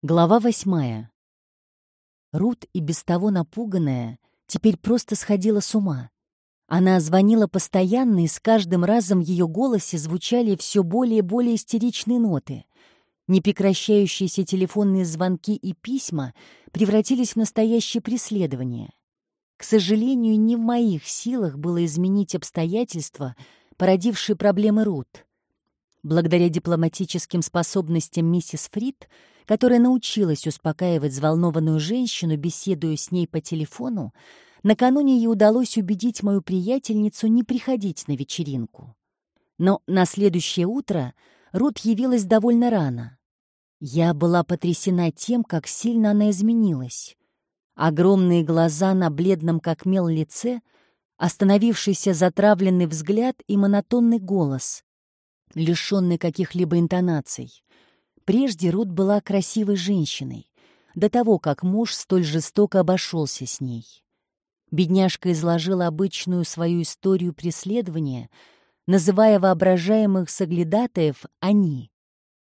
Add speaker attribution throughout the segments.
Speaker 1: Глава восьмая. Рут, и без того напуганная, теперь просто сходила с ума. Она звонила постоянно, и с каждым разом в ее голосе звучали все более и более истеричные ноты. Непрекращающиеся телефонные звонки и письма превратились в настоящее преследование. К сожалению, не в моих силах было изменить обстоятельства, породившие проблемы Рут. Благодаря дипломатическим способностям миссис Фрид — которая научилась успокаивать взволнованную женщину, беседуя с ней по телефону, накануне ей удалось убедить мою приятельницу не приходить на вечеринку. Но на следующее утро Рут явилась довольно рано. Я была потрясена тем, как сильно она изменилась. Огромные глаза на бледном как мел лице, остановившийся затравленный взгляд и монотонный голос, лишенный каких-либо интонаций. Прежде Рут была красивой женщиной, до того, как муж столь жестоко обошелся с ней. Бедняжка изложила обычную свою историю преследования, называя воображаемых соглядатаев «они».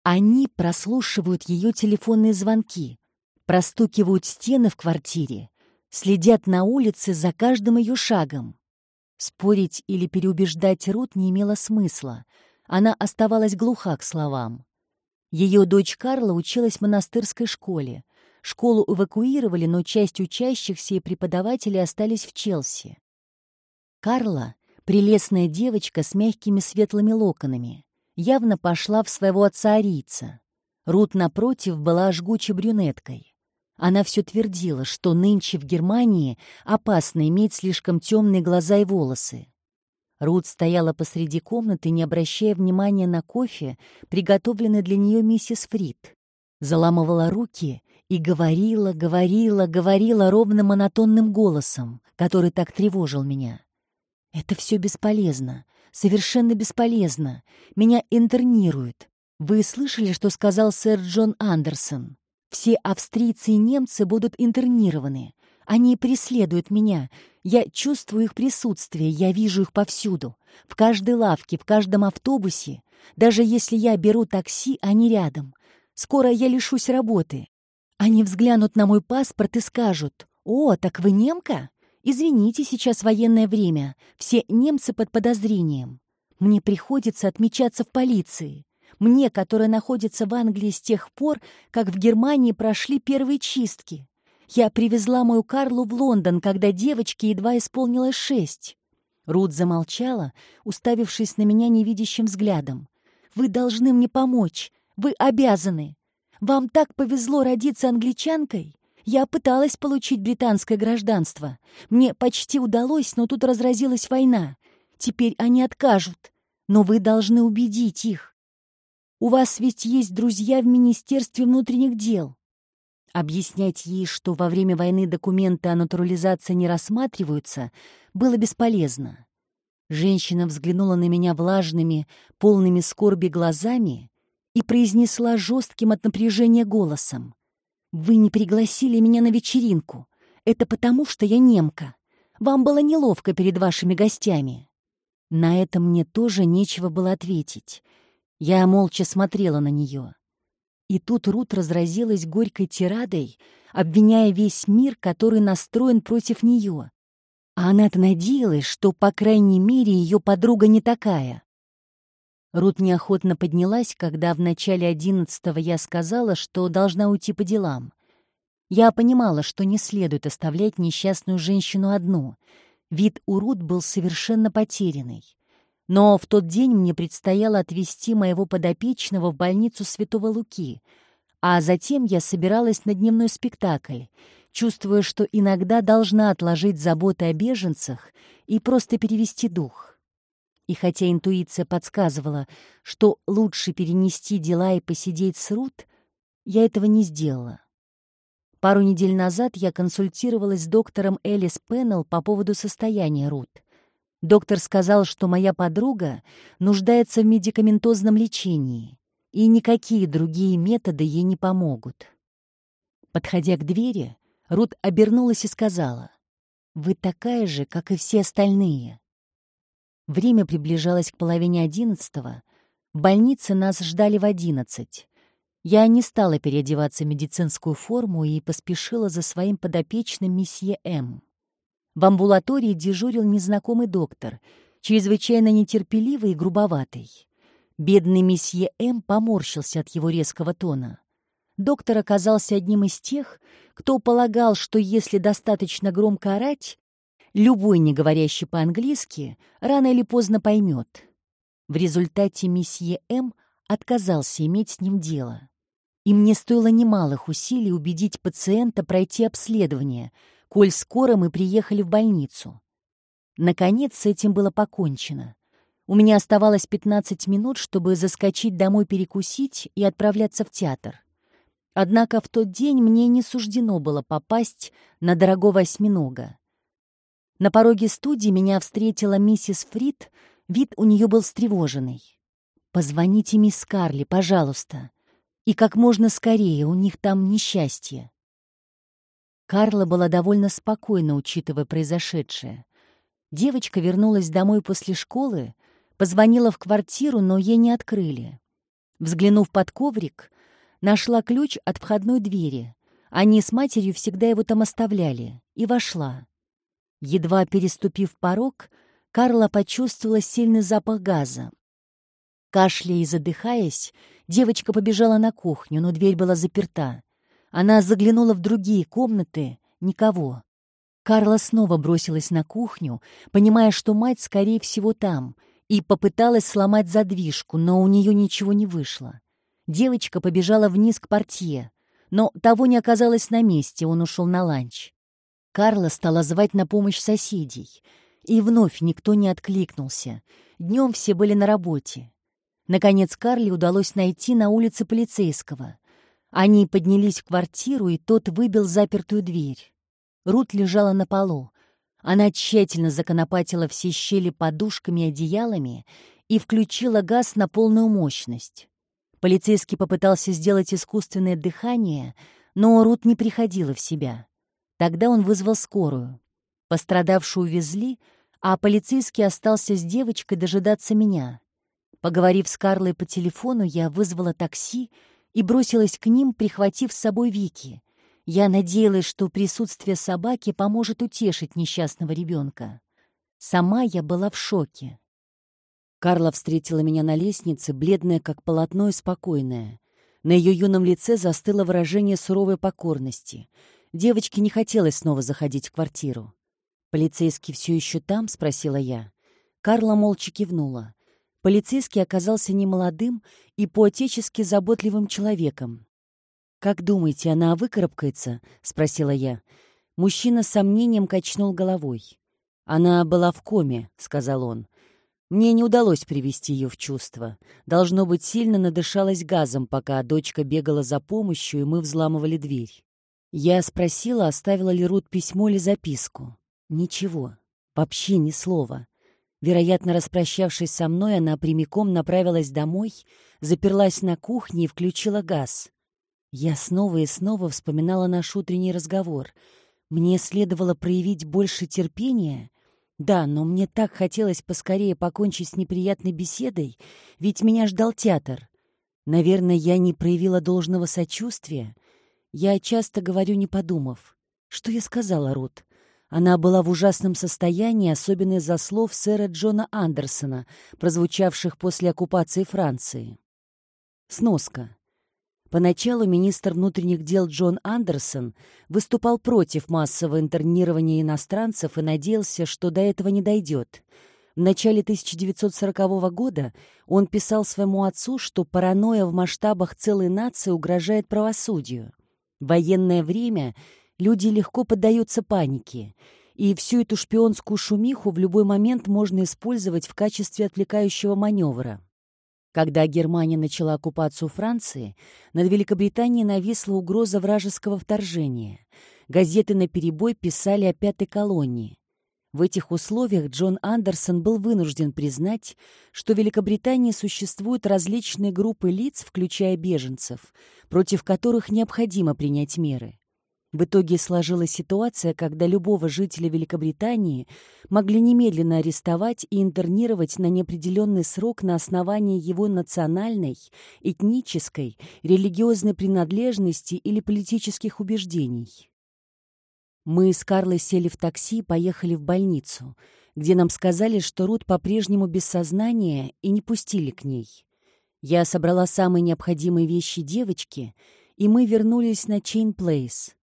Speaker 1: Они прослушивают ее телефонные звонки, простукивают стены в квартире, следят на улице за каждым ее шагом. Спорить или переубеждать Рут не имело смысла. Она оставалась глуха к словам. Ее дочь Карла училась в монастырской школе. Школу эвакуировали, но часть учащихся и преподавателей остались в Челси. Карла, прелестная девочка с мягкими светлыми локонами, явно пошла в своего отца-арийца. Рут, напротив, была жгучей брюнеткой. Она все твердила, что нынче в Германии опасно иметь слишком темные глаза и волосы. Рут стояла посреди комнаты, не обращая внимания на кофе, приготовленный для нее миссис Фрид. Заламывала руки и говорила, говорила, говорила ровным монотонным голосом, который так тревожил меня. «Это все бесполезно, совершенно бесполезно. Меня интернируют. Вы слышали, что сказал сэр Джон Андерсон? Все австрийцы и немцы будут интернированы. Они преследуют меня. Я чувствую их присутствие, я вижу их повсюду. В каждой лавке, в каждом автобусе. Даже если я беру такси, они рядом. Скоро я лишусь работы. Они взглянут на мой паспорт и скажут, «О, так вы немка? Извините, сейчас военное время. Все немцы под подозрением. Мне приходится отмечаться в полиции. Мне, которая находится в Англии с тех пор, как в Германии прошли первые чистки. Я привезла мою Карлу в Лондон, когда девочке едва исполнилось шесть. Рут замолчала, уставившись на меня невидящим взглядом. «Вы должны мне помочь. Вы обязаны. Вам так повезло родиться англичанкой. Я пыталась получить британское гражданство. Мне почти удалось, но тут разразилась война. Теперь они откажут. Но вы должны убедить их. У вас ведь есть друзья в Министерстве внутренних дел. Объяснять ей, что во время войны документы о натурализации не рассматриваются, было бесполезно. Женщина взглянула на меня влажными, полными скорби глазами и произнесла жестким от напряжения голосом. «Вы не пригласили меня на вечеринку. Это потому, что я немка. Вам было неловко перед вашими гостями». На это мне тоже нечего было ответить. Я молча смотрела на нее. И тут Рут разразилась горькой тирадой, обвиняя весь мир, который настроен против нее. А она-то надеялась, что, по крайней мере, ее подруга не такая. Рут неохотно поднялась, когда в начале одиннадцатого я сказала, что должна уйти по делам. Я понимала, что не следует оставлять несчастную женщину одну. Вид у Рут был совершенно потерянный. Но в тот день мне предстояло отвезти моего подопечного в больницу Святого Луки, а затем я собиралась на дневной спектакль, чувствуя, что иногда должна отложить заботы о беженцах и просто перевести дух. И хотя интуиция подсказывала, что лучше перенести дела и посидеть с Рут, я этого не сделала. Пару недель назад я консультировалась с доктором Элис Пеннелл по поводу состояния Рут — Доктор сказал, что моя подруга нуждается в медикаментозном лечении, и никакие другие методы ей не помогут. Подходя к двери, Рут обернулась и сказала, «Вы такая же, как и все остальные». Время приближалось к половине одиннадцатого. В больнице нас ждали в одиннадцать. Я не стала переодеваться в медицинскую форму и поспешила за своим подопечным месье М. В амбулатории дежурил незнакомый доктор, чрезвычайно нетерпеливый и грубоватый. Бедный месье М поморщился от его резкого тона. Доктор оказался одним из тех, кто полагал, что если достаточно громко орать, любой, не говорящий по-английски, рано или поздно поймет. В результате месье М отказался иметь с ним дело. И мне стоило немалых усилий убедить пациента пройти обследование, коль скоро мы приехали в больницу. Наконец с этим было покончено. У меня оставалось 15 минут, чтобы заскочить домой перекусить и отправляться в театр. Однако в тот день мне не суждено было попасть на дорогого осьминога. На пороге студии меня встретила миссис Фрид, вид у нее был встревоженный. «Позвоните мисс Карли, пожалуйста, и как можно скорее, у них там несчастье». Карла была довольно спокойна, учитывая произошедшее. Девочка вернулась домой после школы, позвонила в квартиру, но ей не открыли. Взглянув под коврик, нашла ключ от входной двери. Они с матерью всегда его там оставляли. И вошла. Едва переступив порог, Карла почувствовала сильный запах газа. Кашляя и задыхаясь, девочка побежала на кухню, но дверь была заперта. Она заглянула в другие комнаты — никого. Карла снова бросилась на кухню, понимая, что мать, скорее всего, там, и попыталась сломать задвижку, но у нее ничего не вышло. Девочка побежала вниз к портье, но того не оказалось на месте, он ушел на ланч. Карла стала звать на помощь соседей, и вновь никто не откликнулся. Днем все были на работе. Наконец Карле удалось найти на улице полицейского. Они поднялись в квартиру, и тот выбил запертую дверь. Рут лежала на полу. Она тщательно законопатила все щели подушками и одеялами и включила газ на полную мощность. Полицейский попытался сделать искусственное дыхание, но Рут не приходила в себя. Тогда он вызвал скорую. Пострадавшую увезли, а полицейский остался с девочкой дожидаться меня. Поговорив с Карлой по телефону, я вызвала такси и бросилась к ним, прихватив с собой Вики. Я надеялась, что присутствие собаки поможет утешить несчастного ребенка. Сама я была в шоке. Карла встретила меня на лестнице, бледная, как полотно, и спокойная. На ее юном лице застыло выражение суровой покорности. Девочке не хотелось снова заходить в квартиру. «Полицейский все еще там?» — спросила я. Карла молча кивнула. Полицейский оказался немолодым и поотечески заботливым человеком. «Как думаете, она выкарабкается?» — спросила я. Мужчина с сомнением качнул головой. «Она была в коме», — сказал он. Мне не удалось привести ее в чувство. Должно быть, сильно надышалась газом, пока дочка бегала за помощью, и мы взламывали дверь. Я спросила, оставила ли Рут письмо или записку. Ничего. Вообще ни слова. Вероятно, распрощавшись со мной, она прямиком направилась домой, заперлась на кухне и включила газ. Я снова и снова вспоминала наш утренний разговор. Мне следовало проявить больше терпения — да, но мне так хотелось поскорее покончить с неприятной беседой, ведь меня ждал театр. Наверное, я не проявила должного сочувствия. Я часто говорю, не подумав. Что я сказала, Рут? Она была в ужасном состоянии, особенно из-за слов сэра Джона Андерсона, прозвучавших после оккупации Франции. Сноска. Поначалу министр внутренних дел Джон Андерсон выступал против массового интернирования иностранцев и надеялся, что до этого не дойдет. В начале 1940 года он писал своему отцу, что паранойя в масштабах целой нации угрожает правосудию. Военное время люди легко поддаются панике, и всю эту шпионскую шумиху в любой момент можно использовать в качестве отвлекающего маневра. Когда Германия начала оккупацию Франции, над Великобританией нависла угроза вражеского вторжения. Газеты наперебой писали о пятой колонии. В этих условиях Джон Андерсон был вынужден признать, что в Великобритании существуют различные группы лиц, включая беженцев, против которых необходимо принять меры. В итоге сложилась ситуация, когда любого жителя Великобритании могли немедленно арестовать и интернировать на неопределенный срок на основании его национальной, этнической, религиозной принадлежности или политических убеждений. Мы с Карлой сели в такси и поехали в больницу, где нам сказали, что Рут по-прежнему без сознания и не пустили к ней. Я собрала самые необходимые вещи девочки, и мы вернулись на Чейн Плейс.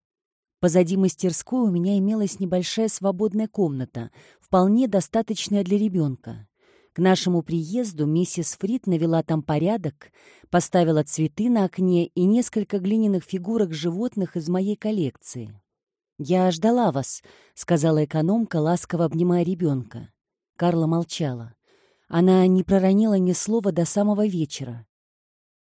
Speaker 1: Позади мастерской у меня имелась небольшая свободная комната, вполне достаточная для ребенка. К нашему приезду миссис Фрид навела там порядок, поставила цветы на окне и несколько глиняных фигурок животных из моей коллекции. «Я ждала вас», — сказала экономка, ласково обнимая ребенка. Карла молчала. Она не проронила ни слова до самого вечера.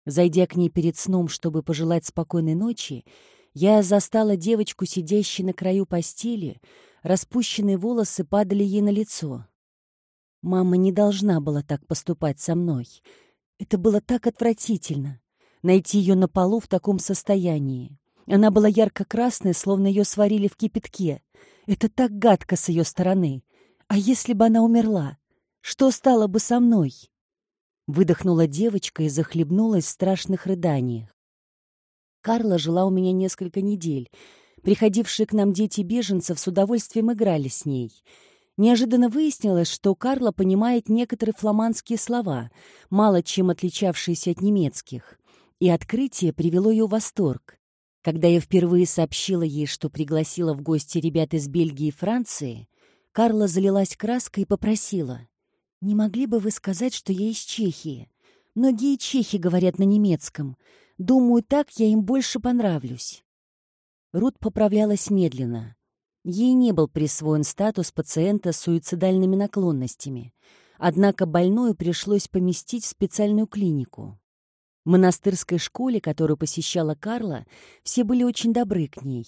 Speaker 1: Зайдя к ней перед сном, чтобы пожелать спокойной ночи, я застала девочку, сидящей на краю постели, распущенные волосы падали ей на лицо. Мама не должна была так поступать со мной. Это было так отвратительно. Найти ее на полу в таком состоянии. Она была ярко-красной, словно ее сварили в кипятке. Это так гадко с ее стороны. А если бы она умерла? Что стало бы со мной? Выдохнула девочка и захлебнулась в страшных рыданиях. Карла жила у меня несколько недель. Приходившие к нам дети беженцев с удовольствием играли с ней. Неожиданно выяснилось, что Карла понимает некоторые фламандские слова, мало чем отличавшиеся от немецких. И открытие привело ее в восторг. Когда я впервые сообщила ей, что пригласила в гости ребят из Бельгии и Франции, Карла залилась краской и попросила. «Не могли бы вы сказать, что я из Чехии? Многие чехи говорят на немецком. Думаю, так я им больше понравлюсь». Рут поправлялась медленно. Ей не был присвоен статус пациента с суицидальными наклонностями, однако больную пришлось поместить в специальную клинику. В монастырской школе, которую посещала Карла, все были очень добры к ней.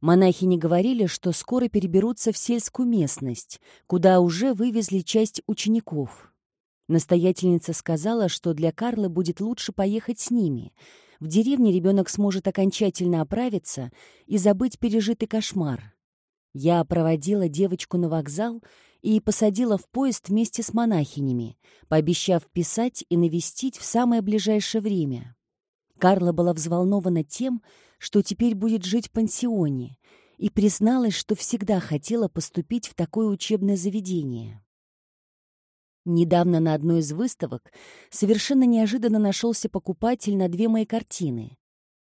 Speaker 1: Монахи не говорили, что скоро переберутся в сельскую местность, куда уже вывезли часть учеников. Настоятельница сказала, что для Карлы будет лучше поехать с ними. В деревне ребенок сможет окончательно оправиться и забыть пережитый кошмар. Я проводила девочку на вокзал и посадила в поезд вместе с монахинями, пообещав писать и навестить в самое ближайшее время. Карла была взволнована тем, что теперь будет жить в пансионе, и призналась, что всегда хотела поступить в такое учебное заведение. Недавно на одной из выставок совершенно неожиданно нашелся покупатель на две мои картины.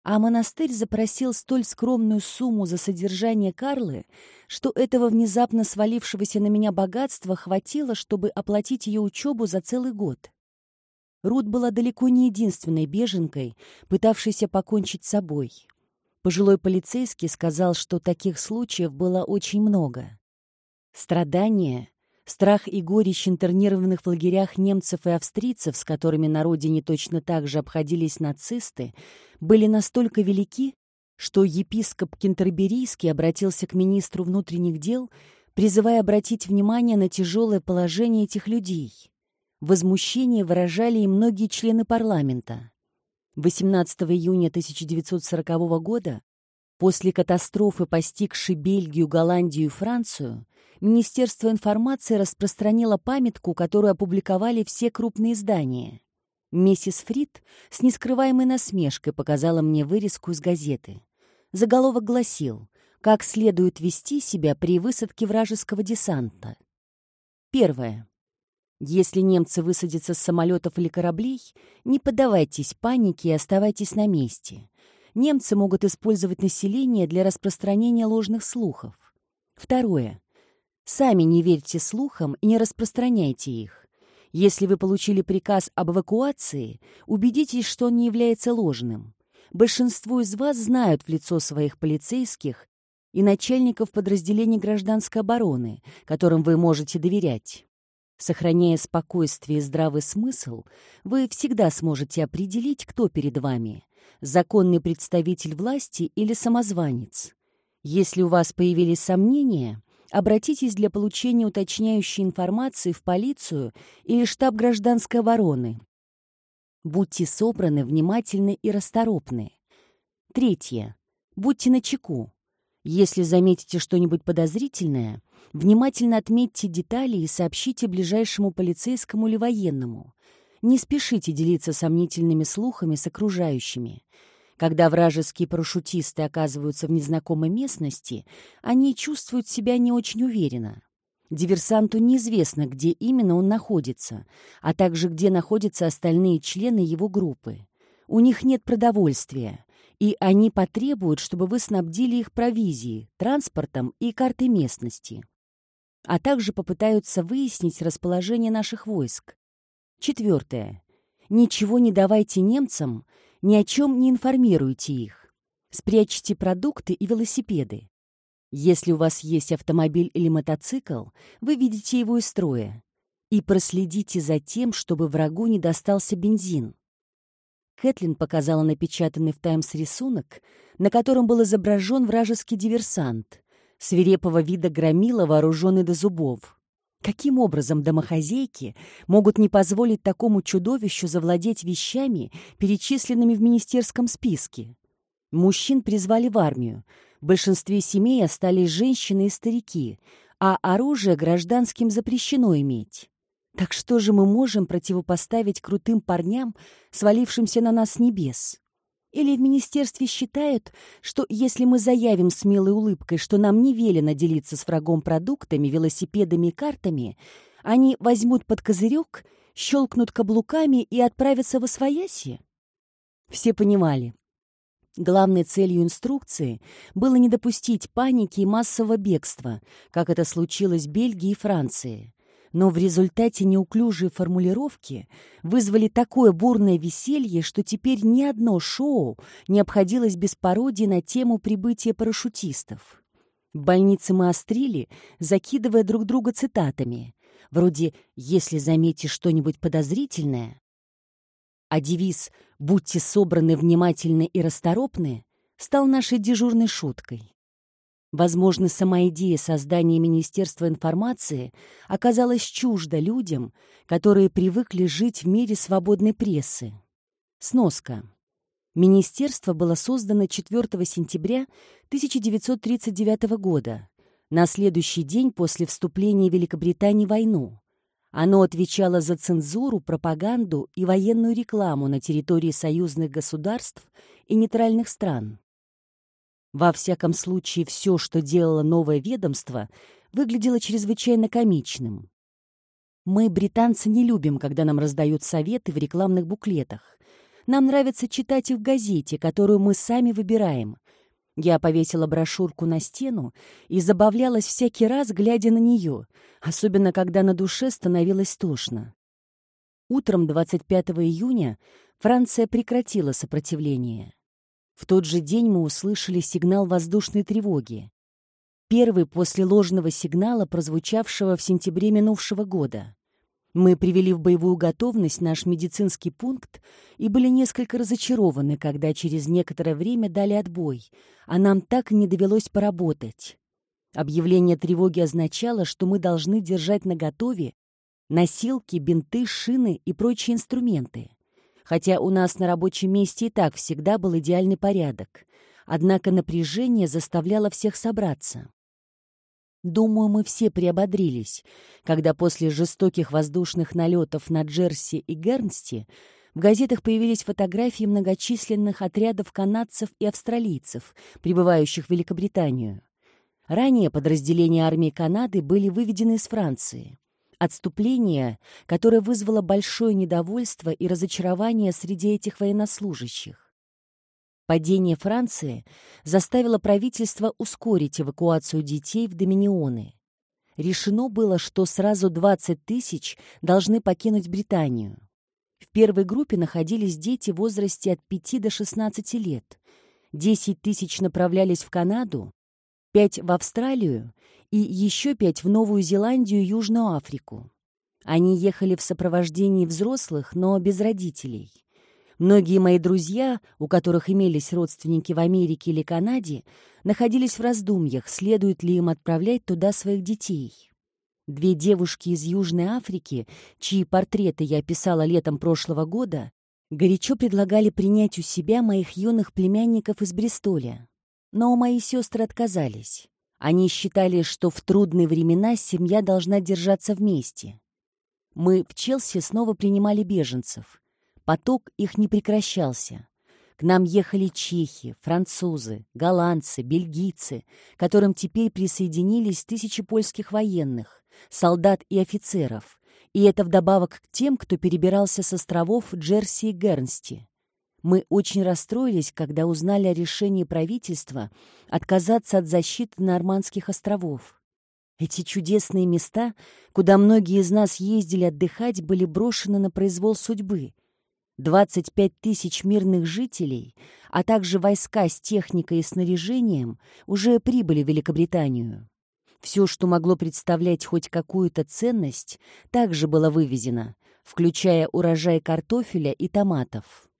Speaker 1: А монастырь запросил столь скромную сумму за содержание Карлы, что этого внезапно свалившегося на меня богатства хватило, чтобы оплатить ее учебу за целый год. Рут была далеко не единственной беженкой, пытавшейся покончить с собой. Пожилой полицейский сказал, что таких случаев было очень много. Страдания Страх и горечь интернированных в лагерях немцев и австрийцев, с которыми на родине точно так же обходились нацисты, были настолько велики, что епископ Кентерберийский обратился к министру внутренних дел, призывая обратить внимание на тяжелое положение этих людей. Возмущение выражали и многие члены парламента. 18 июня 1940 года, после катастрофы, постигшей Бельгию, Голландию и Францию, Министерство информации распространило памятку, которую опубликовали все крупные издания. Миссис Фрид с нескрываемой насмешкой показала мне вырезку из газеты. Заголовок гласил «Как следует вести себя при высадке вражеского десанта». Первое. Если немцы высадятся с самолетов или кораблей, не поддавайтесь панике и оставайтесь на месте. Немцы могут использовать население для распространения ложных слухов. Второе. Сами не верьте слухам и не распространяйте их. Если вы получили приказ об эвакуации, убедитесь, что он не является ложным. Большинство из вас знают в лицо своих полицейских и начальников подразделений гражданской обороны, которым вы можете доверять. Сохраняя спокойствие и здравый смысл, вы всегда сможете определить, кто перед вами – законный представитель власти или самозванец. Если у вас появились сомнения, обратитесь для получения уточняющей информации в полицию или штаб гражданской обороны. Будьте собраны, внимательны и расторопны. Третье. Будьте начеку. Если заметите что-нибудь подозрительное, внимательно отметьте детали и сообщите ближайшему полицейскому или военному. Не спешите делиться сомнительными слухами с окружающими. Когда вражеские парашютисты оказываются в незнакомой местности, они чувствуют себя не очень уверенно. Диверсанту неизвестно, где именно он находится, а также где находятся остальные члены его группы. У них нет продовольствия, и они потребуют, чтобы вы снабдили их провизией, транспортом и картой местности. А также попытаются выяснить расположение наших войск. Четвертое. Ничего не давайте немцам, ни о чем не информируйте их. Спрячьте продукты и велосипеды. Если у вас есть автомобиль или мотоцикл, вы видите его из строя. И проследите за тем, чтобы врагу не достался бензин. Кэтлин показала напечатанный в «Таймс» рисунок, на котором был изображен вражеский диверсант, свирепого вида громила, вооруженный до зубов. Каким образом домохозяйки могут не позволить такому чудовищу завладеть вещами, перечисленными в министерском списке? Мужчин призвали в армию. В большинстве семей остались женщины и старики, а оружие гражданским запрещено иметь. Так что же мы можем противопоставить крутым парням, свалившимся на нас с небес? Или в министерстве считают, что если мы заявим смелой улыбкой, что нам не велено делиться с врагом продуктами, велосипедами и картами, они возьмут под козырек, щелкнут каблуками и отправятся в освояси? Все понимали. Главной целью инструкции было не допустить паники и массового бегства, как это случилось в Бельгии и Франции но в результате неуклюжие формулировки вызвали такое бурное веселье, что теперь ни одно шоу не обходилось без пародии на тему прибытия парашютистов. В больнице мы острили, закидывая друг друга цитатами, вроде «если заметишь что-нибудь подозрительное», а девиз «будьте собраны, внимательны и расторопны» стал нашей дежурной шуткой. Возможно, сама идея создания Министерства информации оказалась чужда людям, которые привыкли жить в мире свободной прессы. Сноска. Министерство было создано 4 сентября 1939 года, на следующий день после вступления Великобритании в войну. Оно отвечало за цензуру, пропаганду и военную рекламу на территории союзных государств и нейтральных стран. Во всяком случае, все, что делало новое ведомство, выглядело чрезвычайно комичным. Мы, британцы, не любим, когда нам раздают советы в рекламных буклетах. Нам нравится читать их в газете, которую мы сами выбираем. Я повесила брошюрку на стену и забавлялась всякий раз, глядя на нее, особенно когда на душе становилось тошно. Утром 25 июня Франция прекратила сопротивление. В тот же день мы услышали сигнал воздушной тревоги. Первый после ложного сигнала, прозвучавшего в сентябре минувшего года. Мы привели в боевую готовность наш медицинский пункт и были несколько разочарованы, когда через некоторое время дали отбой, а нам так и не довелось поработать. Объявление тревоги означало, что мы должны держать наготове носилки, бинты, шины и прочие инструменты хотя у нас на рабочем месте и так всегда был идеальный порядок. Однако напряжение заставляло всех собраться. Думаю, мы все приободрились, когда после жестоких воздушных налетов на Джерси и Гернсти в газетах появились фотографии многочисленных отрядов канадцев и австралийцев, прибывающих в Великобританию. Ранее подразделения армии Канады были выведены из Франции. Отступление, которое вызвало большое недовольство и разочарование среди этих военнослужащих. Падение Франции заставило правительство ускорить эвакуацию детей в Доминионы. Решено было, что сразу 20 тысяч должны покинуть Британию. В первой группе находились дети в возрасте от 5 до 16 лет. 10 тысяч направлялись в Канаду, 5 в Австралию и еще пять в Новую Зеландию и Южную Африку. Они ехали в сопровождении взрослых, но без родителей. Многие мои друзья, у которых имелись родственники в Америке или Канаде, находились в раздумьях, следует ли им отправлять туда своих детей. Две девушки из Южной Африки, чьи портреты я писала летом прошлого года, горячо предлагали принять у себя моих юных племянников из Бристоля. Но мои сестры отказались. Они считали, что в трудные времена семья должна держаться вместе. Мы в Челси снова принимали беженцев. Поток их не прекращался. К нам ехали чехи, французы, голландцы, бельгийцы, которым теперь присоединились тысячи польских военных, солдат и офицеров, и это вдобавок к тем, кто перебирался с островов Джерси и Гернсти. Мы очень расстроились, когда узнали о решении правительства отказаться от защиты Нормандских островов. Эти чудесные места, куда многие из нас ездили отдыхать, были брошены на произвол судьбы. 25 тысяч мирных жителей, а также войска с техникой и снаряжением уже прибыли в Великобританию. Все, что могло представлять хоть какую-то ценность, также было вывезено, включая урожай картофеля и томатов.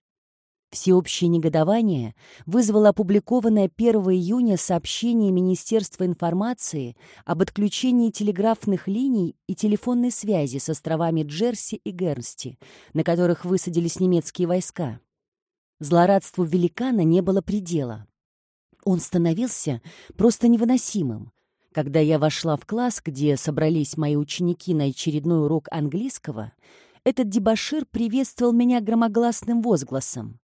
Speaker 1: Всеобщее негодование вызвало опубликованное 1 июня сообщение Министерства информации об отключении телеграфных линий и телефонной связи с островами Джерси и Гернсти, на которых высадились немецкие войска. Злорадству великана не было предела. Он становился просто невыносимым. Когда я вошла в класс, где собрались мои ученики на очередной урок английского, этот дебошир приветствовал меня громогласным возгласом.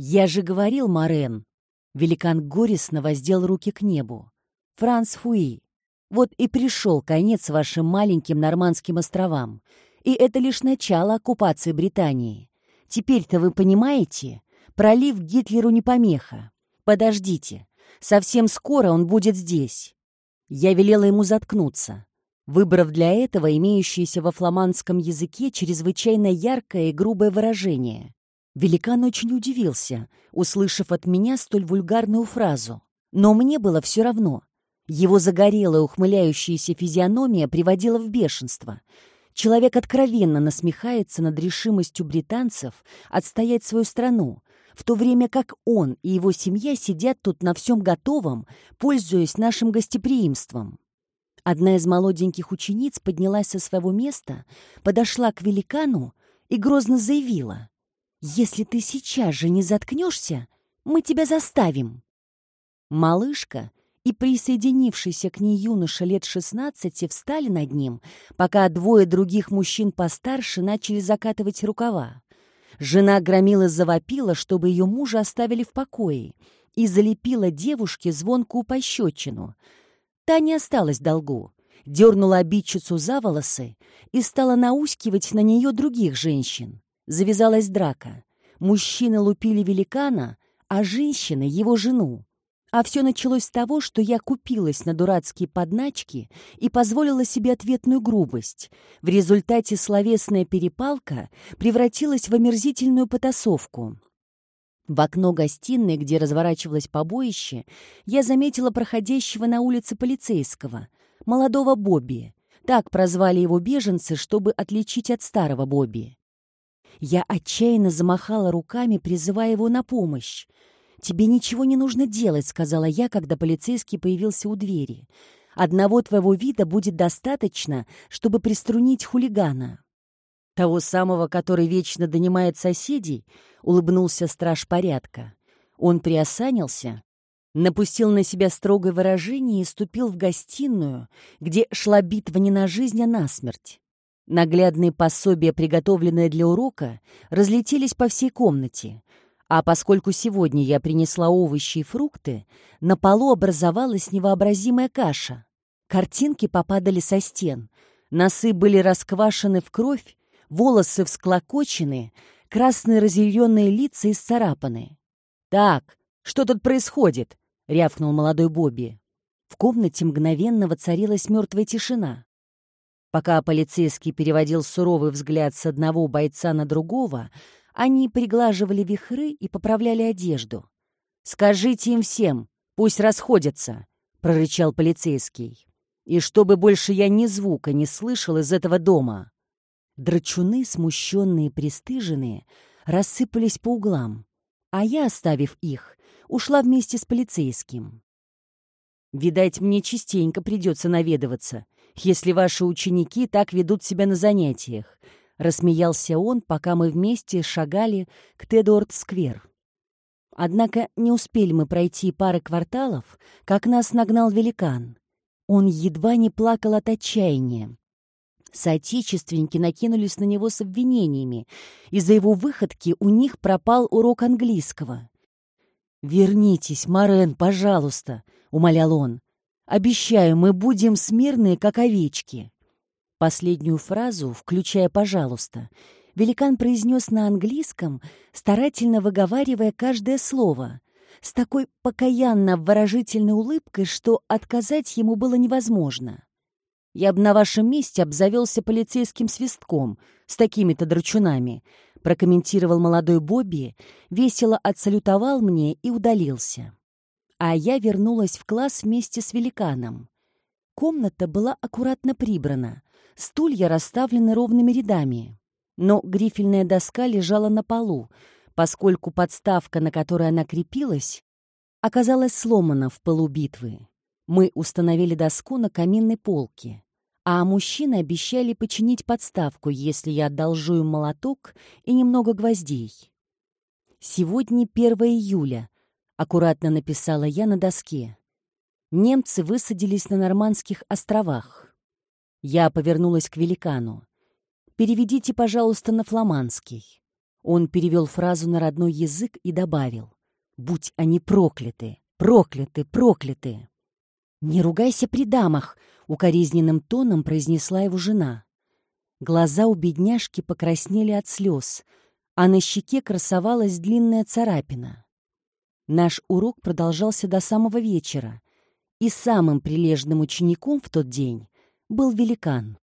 Speaker 1: «Я же говорил, Морен!» Великан горестно воздел руки к небу. «Франц Фуи, вот и пришел конец вашим маленьким нормандским островам. И это лишь начало оккупации Британии. Теперь-то вы понимаете? Пролив Гитлеру не помеха. Подождите, совсем скоро он будет здесь». Я велела ему заткнуться, выбрав для этого имеющееся во фламандском языке чрезвычайно яркое и грубое выражение. Великан очень удивился, услышав от меня столь вульгарную фразу. Но мне было все равно. Его загорелая ухмыляющаяся физиономия приводила в бешенство. Человек откровенно насмехается над решимостью британцев отстоять свою страну, в то время как он и его семья сидят тут на всем готовом, пользуясь нашим гостеприимством. Одна из молоденьких учениц поднялась со своего места, подошла к великану и грозно заявила. «Если ты сейчас же не заткнешься, мы тебя заставим». Малышка и присоединившийся к ней юноша лет шестнадцати встали над ним, пока двое других мужчин постарше начали закатывать рукава. Жена громила завопила, чтобы ее мужа оставили в покое, и залепила девушке звонкую пощечину. Та не осталась долгу, дернула обидчицу за волосы и стала наускивать на нее других женщин. Завязалась драка. Мужчины лупили великана, а женщины — его жену. А все началось с того, что я купилась на дурацкие подначки и позволила себе ответную грубость. В результате словесная перепалка превратилась в омерзительную потасовку. В окно гостиной, где разворачивалось побоище, я заметила проходящего на улице полицейского, молодого Бобби. Так прозвали его беженцы, чтобы отличить от старого Бобби. Я отчаянно замахала руками, призывая его на помощь. «Тебе ничего не нужно делать», — сказала я, когда полицейский появился у двери. «Одного твоего вида будет достаточно, чтобы приструнить хулигана». «Того самого, который вечно донимает соседей?» — улыбнулся страж порядка. Он приосанился, напустил на себя строгое выражение и ступил в гостиную, где шла битва не на жизнь, а на смерть. Наглядные пособия, приготовленные для урока, разлетелись по всей комнате, а поскольку сегодня я принесла овощи и фрукты, на полу образовалась невообразимая каша. Картинки попадали со стен, носы были расквашены в кровь, волосы всклокочены, красные разъяренные лица исцарапаны. «Так, что тут происходит?» — рявкнул молодой Бобби. В комнате мгновенно воцарилась мертвая тишина. Пока полицейский переводил суровый взгляд с одного бойца на другого, они приглаживали вихры и поправляли одежду. «Скажите им всем, пусть расходятся», — прорычал полицейский. «И чтобы больше я ни звука не слышал из этого дома». Драчуны, смущенные и пристыженные, рассыпались по углам, а я, оставив их, ушла вместе с полицейским. «Видать, мне частенько придется наведываться», если ваши ученики так ведут себя на занятиях», — рассмеялся он, пока мы вместе шагали к Тедорд-сквер. Однако не успели мы пройти пары кварталов, как нас нагнал великан. Он едва не плакал от отчаяния. Соотечественники накинулись на него с обвинениями. Из-за его выходки у них пропал урок английского. «Вернитесь, Морен, пожалуйста», — умолял он. «Обещаю, мы будем смирные, как овечки». Последнюю фразу, включая «пожалуйста», великан произнес на английском, старательно выговаривая каждое слово, с такой покаянно-обворожительной улыбкой, что отказать ему было невозможно. Я бы на вашем месте обзавелся полицейским свистком с такими-то драчунами, прокомментировал молодой Бобби, весело отсалютовал мне и удалился. А я вернулась в класс вместе с великаном. Комната была аккуратно прибрана, стулья расставлены ровными рядами. Но грифельная доска лежала на полу, поскольку подставка, на которой она крепилась, оказалась сломана в полу битвы. Мы установили доску на каминной полке, а мужчины обещали починить подставку, если я одолжу им молоток и немного гвоздей. «Сегодня 1 июля», — аккуратно написала я на доске. Немцы высадились на Нормандских островах. Я повернулась к великану. «Переведите, пожалуйста, на фламандский». Он перевел фразу на родной язык и добавил. «Будь они прокляты! Прокляты! Прокляты!» «Не ругайся при дамах!» — укоризненным тоном произнесла его жена. Глаза у бедняжки покраснели от слез, а на щеке красовалась длинная царапина. Наш урок продолжался до самого вечера, и самым прилежным учеником в тот день был великан.